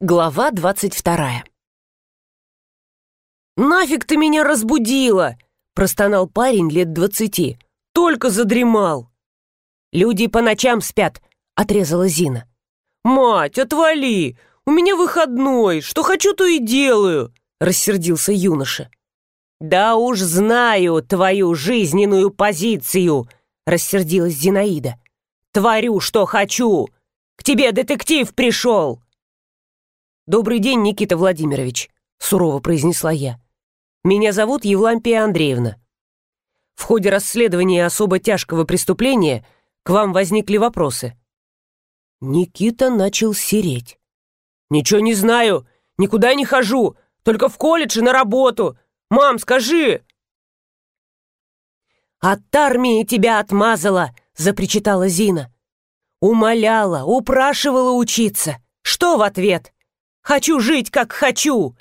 Глава двадцать вторая. «Нафиг ты меня разбудила!» — простонал парень лет двадцати. «Только задремал!» «Люди по ночам спят!» — отрезала Зина. «Мать, отвали! У меня выходной! Что хочу, то и делаю!» — рассердился юноша. «Да уж знаю твою жизненную позицию!» — рассердилась Зинаида. «Творю, что хочу! К тебе детектив пришел!» «Добрый день, Никита Владимирович», — сурово произнесла я. «Меня зовут Евлампия Андреевна. В ходе расследования особо тяжкого преступления к вам возникли вопросы». Никита начал сереть. «Ничего не знаю, никуда не хожу, только в колледж и на работу. Мам, скажи!» «От армии тебя отмазала!» — запричитала Зина. «Умоляла, упрашивала учиться. Что в ответ? Хочу жить, как хочу.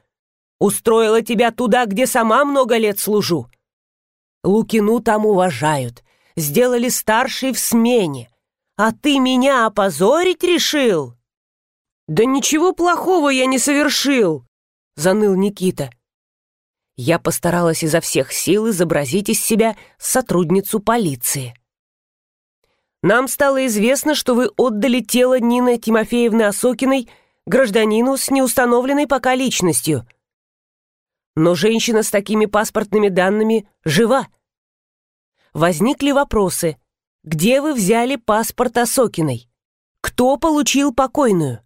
Устроила тебя туда, где сама много лет служу. Лукину там уважают. Сделали старшей в смене. А ты меня опозорить решил? Да ничего плохого я не совершил, заныл Никита. Я постаралась изо всех сил изобразить из себя сотрудницу полиции. Нам стало известно, что вы отдали тело Нины Тимофеевны Осокиной гражданину с неустановленной пока личностью. Но женщина с такими паспортными данными жива. Возникли вопросы. Где вы взяли паспорт Осокиной? Кто получил покойную?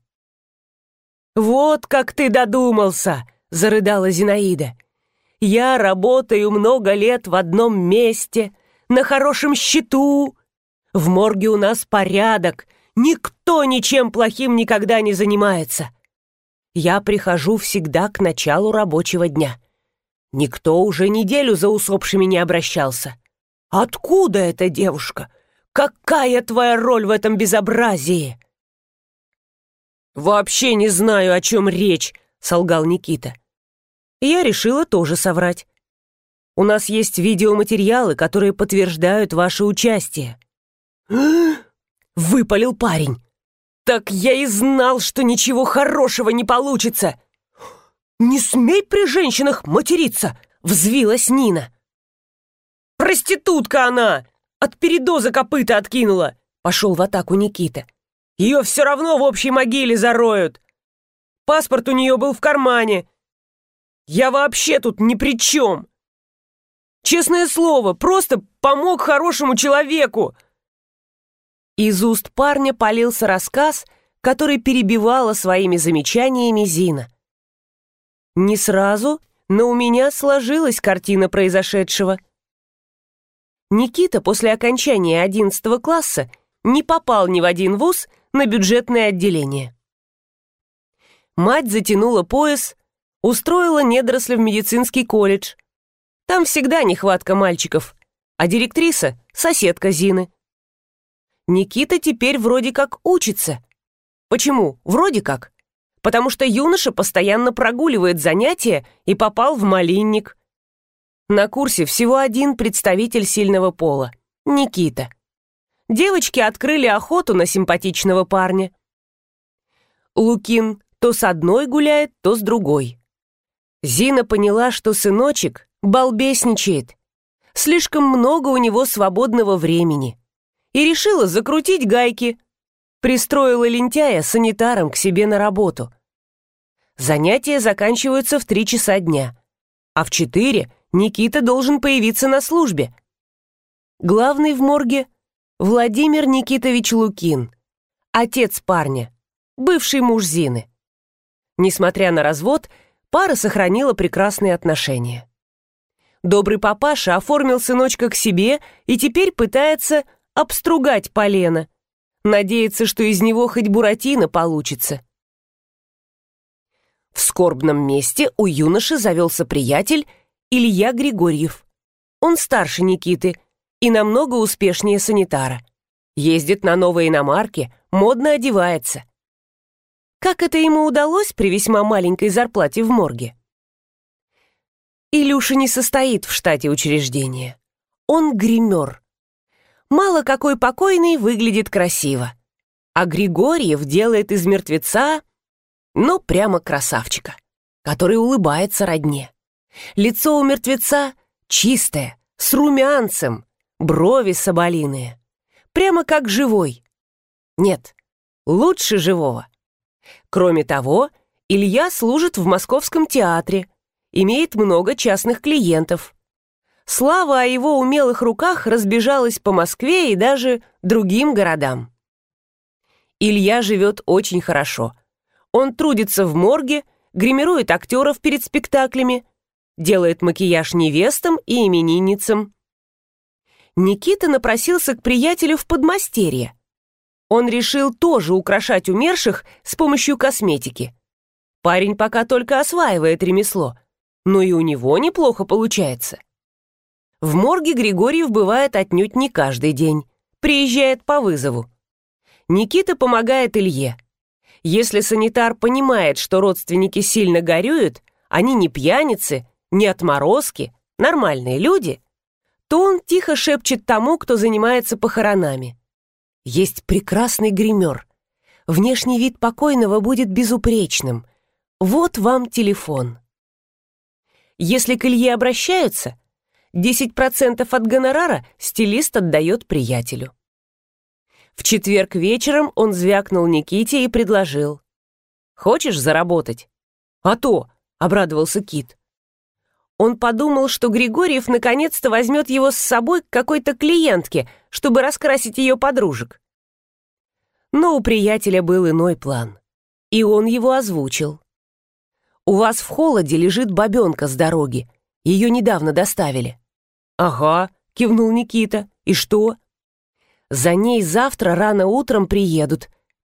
«Вот как ты додумался!» — зарыдала Зинаида. «Я работаю много лет в одном месте, на хорошем счету. В морге у нас порядок, Никто ничем плохим никогда не занимается. Я прихожу всегда к началу рабочего дня. Никто уже неделю за усопшими не обращался. Откуда эта девушка? Какая твоя роль в этом безобразии? Вообще не знаю, о чем речь, солгал Никита. Я решила тоже соврать. У нас есть видеоматериалы, которые подтверждают ваше участие. выпалил парень. «Так я и знал, что ничего хорошего не получится!» «Не смей при женщинах материться!» — взвилась Нина. «Проститутка она! От передоза копыта откинула!» — пошел в атаку Никита. «Ее все равно в общей могиле зароют! Паспорт у нее был в кармане! Я вообще тут ни при чем! Честное слово, просто помог хорошему человеку!» Из уст парня полился рассказ, который перебивала своими замечаниями Зина. Не сразу, но у меня сложилась картина произошедшего. Никита после окончания 11 класса не попал ни в один вуз на бюджетное отделение. Мать затянула пояс, устроила недоросля в медицинский колледж. Там всегда нехватка мальчиков, а директриса — соседка Зины. Никита теперь вроде как учится. Почему? Вроде как. Потому что юноша постоянно прогуливает занятия и попал в малинник. На курсе всего один представитель сильного пола — Никита. Девочки открыли охоту на симпатичного парня. Лукин то с одной гуляет, то с другой. Зина поняла, что сыночек балбесничает. Слишком много у него свободного времени и решила закрутить гайки. Пристроила лентяя санитаром к себе на работу. Занятия заканчиваются в три часа дня, а в четыре Никита должен появиться на службе. Главный в морге — Владимир Никитович Лукин, отец парня, бывший муж Зины. Несмотря на развод, пара сохранила прекрасные отношения. Добрый папаша оформил сыночка к себе и теперь пытается обстругать полено. Надеется, что из него хоть буратино получится. В скорбном месте у юноши завелся приятель Илья Григорьев. Он старше Никиты и намного успешнее санитара. Ездит на новой иномарке, модно одевается. Как это ему удалось при весьма маленькой зарплате в морге? Илюша не состоит в штате учреждения. Он гример мало какой покойный выглядит красиво. А Григорьев делает из мертвеца Ну, прямо красавчика, который улыбается родне. Лицо у мертвеца чистое, с румянцем, брови соболиные. Прямо как живой. Нет, лучше живого. Кроме того, Илья служит в Московском театре, имеет много частных клиентов. Слава о его умелых руках разбежалась по Москве и даже другим городам. Илья живет очень хорошо. Он трудится в морге, гримирует актеров перед спектаклями, делает макияж невестам и именинницам. Никита напросился к приятелю в подмастерье. Он решил тоже украшать умерших с помощью косметики. Парень пока только осваивает ремесло, но и у него неплохо получается. В морге Григорьев бывает отнюдь не каждый день, приезжает по вызову. Никита помогает Илье. Если санитар понимает, что родственники сильно горюют, они не пьяницы, не отморозки, нормальные люди, то он тихо шепчет тому, кто занимается похоронами. Есть прекрасный гример. Внешний вид покойного будет безупречным. Вот вам телефон. Если к Илье обращаются, 10% от гонорара стилист отдает приятелю. В четверг вечером он звякнул Никите и предложил. «Хочешь заработать?» «А то!» — обрадовался Кит. Он подумал, что Григорьев наконец-то возьмет его с собой к какой-то клиентке, чтобы раскрасить ее подружек. Но у приятеля был иной план, и он его озвучил. «У вас в холоде лежит бабенка с дороги. Ее недавно доставили». «Ага», — кивнул Никита. «И что?» За ней завтра рано утром приедут»,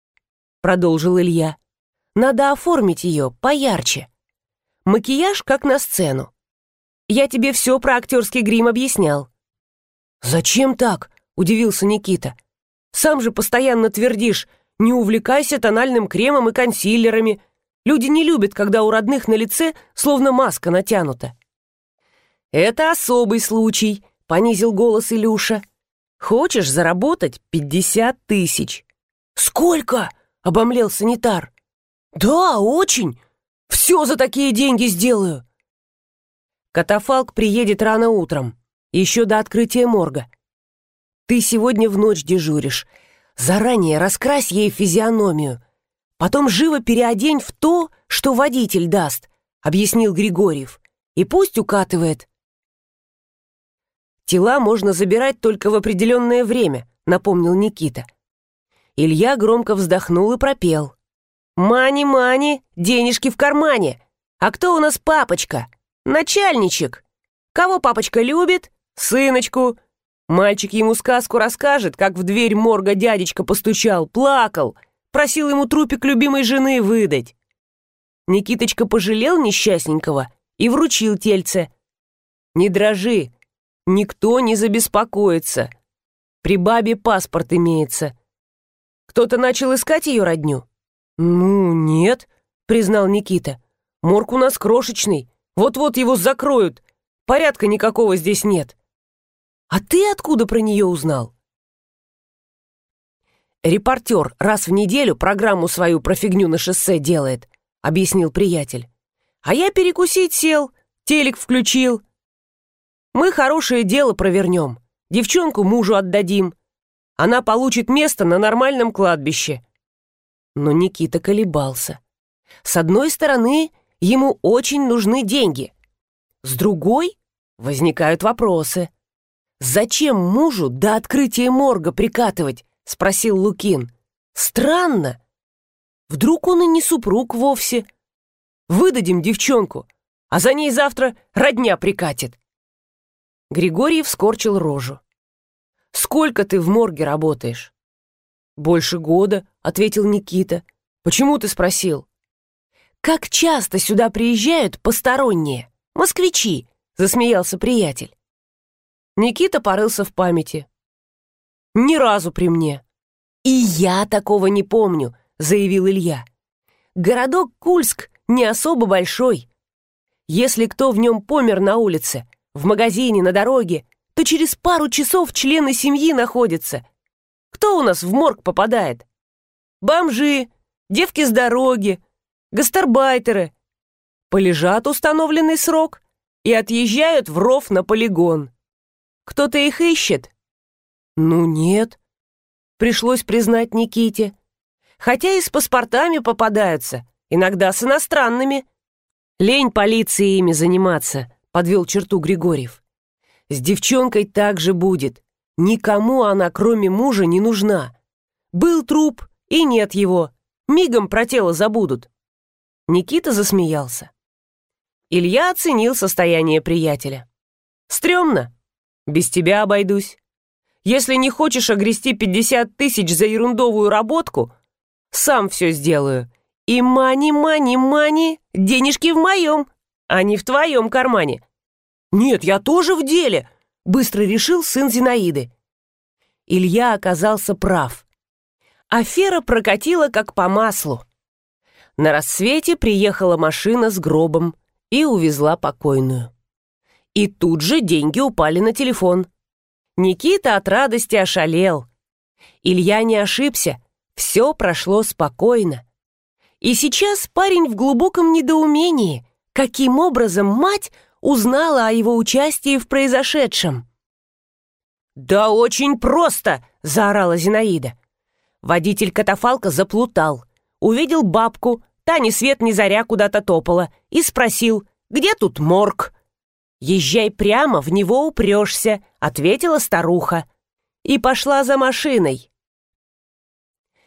— продолжил Илья. «Надо оформить ее поярче. Макияж как на сцену. Я тебе все про актерский грим объяснял». «Зачем так?» — удивился Никита. «Сам же постоянно твердишь, не увлекайся тональным кремом и консилерами. Люди не любят, когда у родных на лице словно маска натянута». «Это особый случай», — понизил голос Илюша. Хочешь заработать пятьдесят тысяч?» «Сколько?» — обомлел санитар. «Да, очень. Все за такие деньги сделаю». Катафалк приедет рано утром, еще до открытия морга. Ты сегодня в ночь дежуришь. Заранее раскрась ей физиономию. Потом живо переодень в то, что водитель даст, объяснил Григорьев. И пусть укатывает. Тела можно забирать только в определенное время, напомнил Никита. Илья громко вздохнул и пропел. «Мани, мани, денежки в кармане! А кто у нас папочка? Начальничек! Кого папочка любит? Сыночку! Мальчик ему сказку расскажет, как в дверь морга дядечка постучал, плакал, просил ему трупик любимой жены выдать. Никиточка пожалел несчастненького и вручил тельце. «Не дрожи, Никто не забеспокоится. При бабе паспорт имеется. Кто-то начал искать ее родню? Ну, нет, признал Никита. Морг у нас крошечный. Вот-вот его закроют. Порядка никакого здесь нет. А ты откуда про нее узнал? Репортер раз в неделю программу свою про фигню на шоссе делает, объяснил приятель. А я перекусить сел, телек включил, мы хорошее дело провернем. Девчонку мужу отдадим. Она получит место на нормальном кладбище. Но Никита колебался. С одной стороны, ему очень нужны деньги. С другой, возникают вопросы. «Зачем мужу до открытия морга прикатывать?» — спросил Лукин. «Странно. Вдруг он и не супруг вовсе. Выдадим девчонку, а за ней завтра родня прикатит. Григорьев скорчил рожу. «Сколько ты в морге работаешь?» «Больше года», — ответил Никита. «Почему ты спросил?» «Как часто сюда приезжают посторонние? Москвичи!» — засмеялся приятель. Никита порылся в памяти. «Ни разу при мне». «И я такого не помню», — заявил Илья. «Городок Кульск не особо большой. Если кто в нем помер на улице, в магазине, на дороге, то через пару часов члены семьи находятся. Кто у нас в морг попадает? Бомжи, девки с дороги, гастарбайтеры. Полежат установленный срок и отъезжают в ров на полигон. Кто-то их ищет? Ну нет. Пришлось признать Никите. Хотя и с паспортами попадаются, иногда с иностранными. Лень полиции ими заниматься, подвел черту Григорьев. С девчонкой так же будет. Никому она, кроме мужа, не нужна. Был труп, и нет его. Мигом про тело забудут. Никита засмеялся. Илья оценил состояние приятеля. «Стремно. Без тебя обойдусь. Если не хочешь огрести 50 тысяч за ерундовую работку, сам все сделаю. И мани, мани, мани, денежки в моем, а не в твоем кармане». «Нет, я тоже в деле», — быстро решил сын Зинаиды. Илья оказался прав. Афера прокатила как по маслу. На рассвете приехала машина с гробом и увезла покойную. И тут же деньги упали на телефон. Никита от радости ошалел. Илья не ошибся, все прошло спокойно. И сейчас парень в глубоком недоумении, каким образом мать узнала о его участии в произошедшем. «Да очень просто!» — заорала Зинаида. Водитель катафалка заплутал, увидел бабку, Та ни свет ни заря куда-то топала и спросил, где тут морг? «Езжай прямо, в него упрешься», — ответила старуха. И пошла за машиной.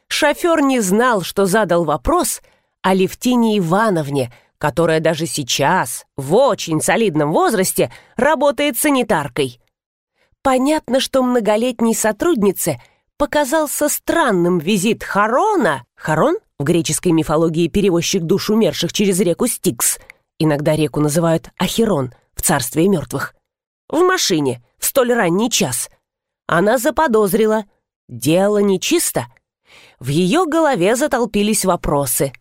Шофер не знал, что задал вопрос о Левтине Ивановне, которая даже сейчас, в очень солидном возрасте, работает санитаркой. Понятно, что многолетней сотруднице показался странным визит Харона. Харон в греческой мифологии перевозчик душ умерших через реку Стикс. Иногда реку называют Ахерон в царстве мертвых. В машине в столь ранний час. Она заподозрила. Дело нечисто. В ее голове затолпились вопросы.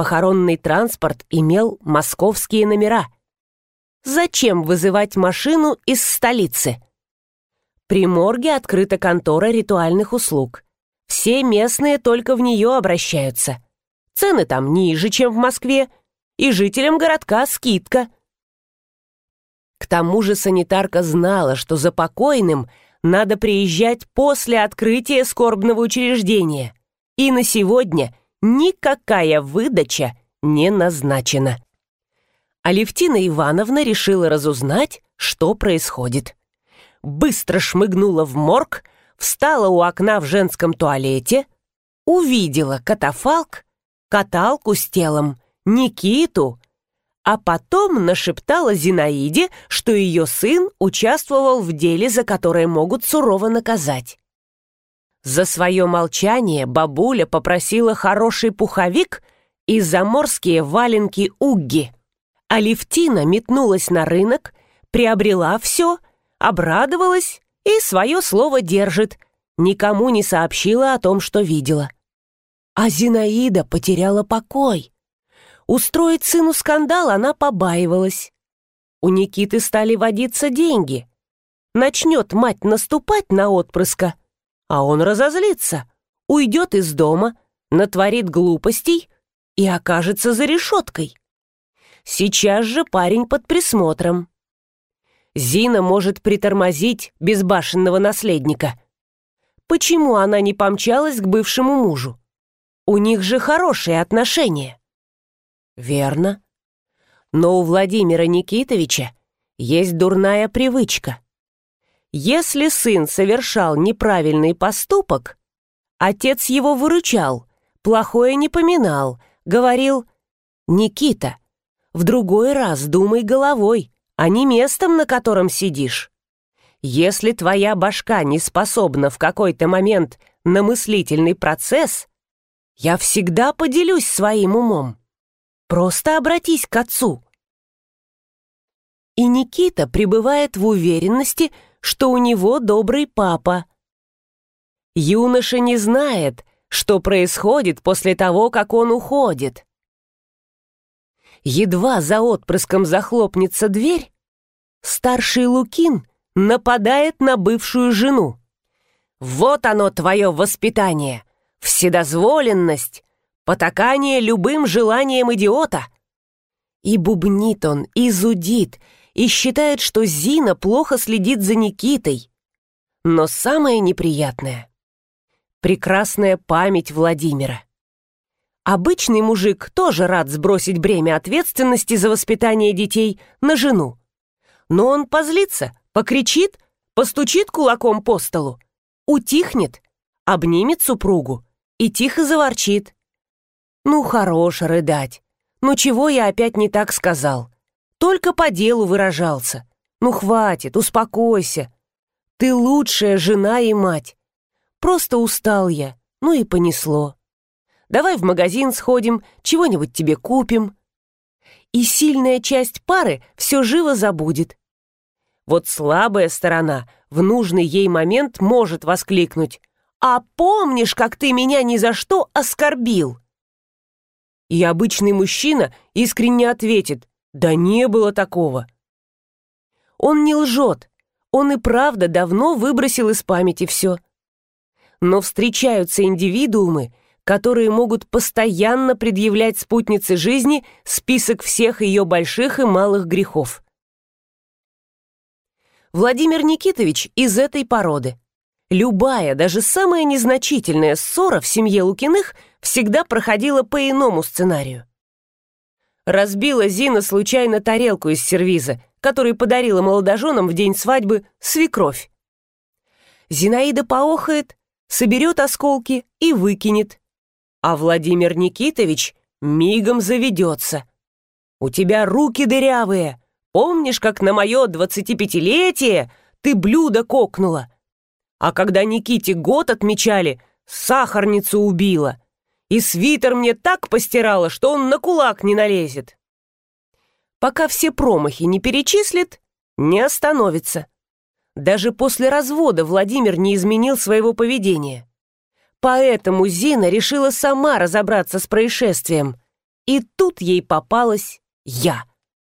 Похоронный транспорт имел московские номера. Зачем вызывать машину из столицы? При морге открыта контора ритуальных услуг. Все местные только в нее обращаются. Цены там ниже, чем в Москве, и жителям городка скидка. К тому же санитарка знала, что за покойным надо приезжать после открытия скорбного учреждения. И на сегодня никакая выдача не назначена. Алевтина Ивановна решила разузнать, что происходит. Быстро шмыгнула в морг, встала у окна в женском туалете, увидела катафалк, каталку с телом, Никиту, а потом нашептала Зинаиде, что ее сын участвовал в деле, за которое могут сурово наказать. За свое молчание бабуля попросила хороший пуховик и заморские валенки Угги. А Левтина метнулась на рынок, приобрела все, обрадовалась и свое слово держит. Никому не сообщила о том, что видела. А Зинаида потеряла покой. Устроить сыну скандал она побаивалась. У Никиты стали водиться деньги. Начнет мать наступать на отпрыска, а он разозлится, уйдет из дома, натворит глупостей и окажется за решеткой. Сейчас же парень под присмотром. Зина может притормозить безбашенного наследника. Почему она не помчалась к бывшему мужу? У них же хорошие отношения. Верно. Но у Владимира Никитовича есть дурная привычка. Если сын совершал неправильный поступок, отец его выручал, плохое не поминал, говорил «Никита, в другой раз думай головой, а не местом, на котором сидишь. Если твоя башка не способна в какой-то момент на мыслительный процесс, я всегда поделюсь своим умом. Просто обратись к отцу. И Никита пребывает в уверенности, что у него добрый папа. Юноша не знает, что происходит после того, как он уходит. Едва за отпрыском захлопнется дверь, старший Лукин нападает на бывшую жену. Вот оно твое воспитание, вседозволенность, потакание любым желанием идиота. И бубнит он, и зудит, и считает, что Зина плохо следит за Никитой. Но самое неприятное — прекрасная память Владимира. Обычный мужик тоже рад сбросить бремя ответственности за воспитание детей на жену. Но он позлится, покричит, постучит кулаком по столу, утихнет, обнимет супругу и тихо заворчит. «Ну, хорош рыдать. Ну, чего я опять не так сказал? Только по делу выражался. Ну, хватит, успокойся. Ты лучшая жена и мать. Просто устал я, ну и понесло. Давай в магазин сходим, чего-нибудь тебе купим. И сильная часть пары все живо забудет. Вот слабая сторона в нужный ей момент может воскликнуть. «А помнишь, как ты меня ни за что оскорбил?» И обычный мужчина искренне ответит «Да не было такого». Он не лжет, он и правда давно выбросил из памяти все. Но встречаются индивидуумы, которые могут постоянно предъявлять спутнице жизни список всех ее больших и малых грехов. Владимир Никитович из этой породы. Любая, даже самая незначительная ссора в семье Лукиных всегда проходила по иному сценарию. Разбила Зина случайно тарелку из сервиза, который подарила молодоженам в день свадьбы свекровь. Зинаида поохает, соберет осколки и выкинет а Владимир Никитович мигом заведется. «У тебя руки дырявые. Помнишь, как на мое двадцатипятилетие ты блюдо кокнула? А когда Никите год отмечали, сахарницу убила. И свитер мне так постирала, что он на кулак не налезет. Пока все промахи не перечислит, не остановится. Даже после развода Владимир не изменил своего поведения. Поэтому Зина решила сама разобраться с происшествием. И тут ей попалась я.